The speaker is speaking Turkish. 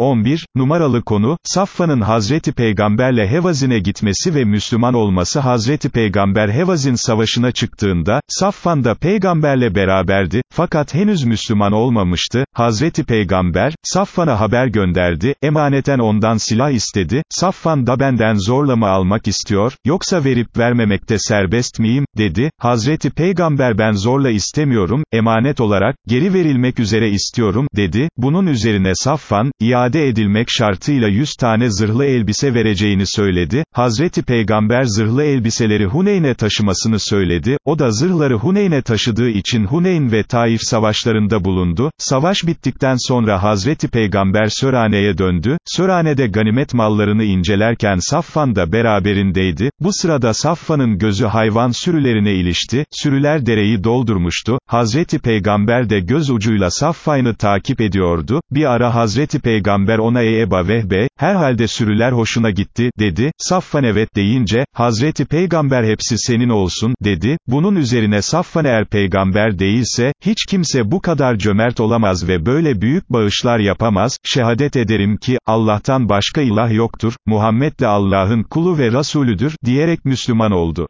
11, numaralı konu, Safvan'ın Hazreti Peygamberle Hevazin'e gitmesi ve Müslüman olması. Hazreti Peygamber Hevazin savaşına çıktığında, Safvan da peygamberle beraberdi, fakat henüz Müslüman olmamıştı, Hazreti Peygamber, Safvan'a haber gönderdi, emaneten ondan silah istedi, Safvan da benden zorla mı almak istiyor, yoksa verip vermemekte serbest miyim, dedi, Hazreti Peygamber ben zorla istemiyorum, emanet olarak, geri verilmek üzere istiyorum, dedi, bunun üzerine Safvan, iade edilmek şartıyla yüz tane zırhlı elbise vereceğini söyledi, Hazreti Peygamber zırhlı elbiseleri Huneyn'e taşımasını söyledi, o da zırhları Huneyn'e taşıdığı için Huneyn ve Taif savaşlarında bulundu, savaş bittikten sonra Hazreti Peygamber Sörane'ye döndü, Sörane'de ganimet mallarını incelerken Safvan da beraberindeydi, bu sırada Safvan'ın gözü hayvan sürülerine ilişti, sürüler dereyi doldurmuştu, Hazreti Peygamber de göz ucuyla Safvan'ı takip ediyordu, bir ara Hazreti Peygamber ona ey Eba Vehbe, herhalde sürüler hoşuna gitti, dedi, Safvan evet deyince, Hazreti Peygamber hepsi senin olsun, dedi, bunun üzerine Safvan eğer peygamber değilse, hiç kimse bu kadar cömert olamaz ve böyle büyük bağışlar yapamaz, şehadet ederim ki, Allah'tan başka ilah yoktur, Muhammed de Allah'ın kulu ve Rasulüdür, diyerek Müslüman oldu.